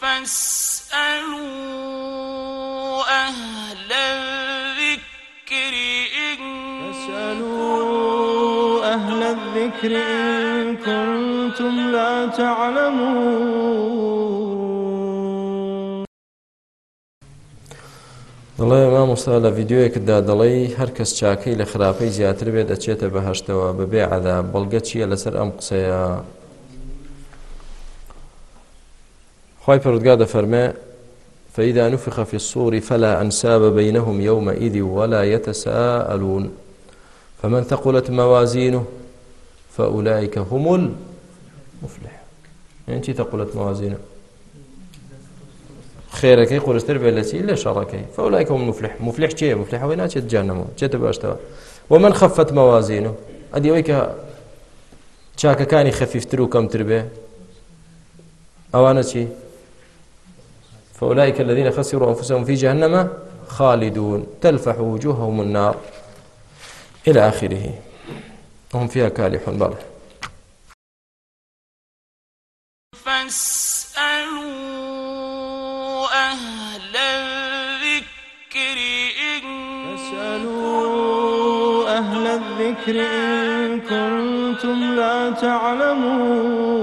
فاسألوا أهل الذكر إن فاسألوا أهل الذكر إن كنتم لا تعلمون. دەڵێ مامۆستا لە ڤیددیوەیەکدا دەڵێ هەر کەس چاکەی لە خراپەی زیاتر بێت دەچێتە بەهشتەوە بەبێ عدا بەڵگە چییە لەسەر ئەم قسەیە؟ خی پرودگا دەفەرمێ فإذا نفخ في الصور فلا أنساب بينهم يومئذ ولا يتساءلون فمن ثقلت موازينه فأولئك هم المفلح يعني ثقلت موازينه خيرەکەی قورستر بێت لە چی؟ لە شەڕەکەی. فەولایکە مفلح مفلح چێ مفلحەوەی ناچێت جانەمەوە چێتە باشتەوە ومن خەفت مەوازین و ئەدیەوەی کە چاکەکانی خەفیفتر و کەمتر بێ ئەوانە فأولئك الذين خسروا أنفسهم في جهنم خالدون تلفح وجوههم النار إلى آخره. هم فيها كالحون. بله فاسألوا أهل الذكر إن فاسألوا أهل الذكر إن كنتم لا تعلمون.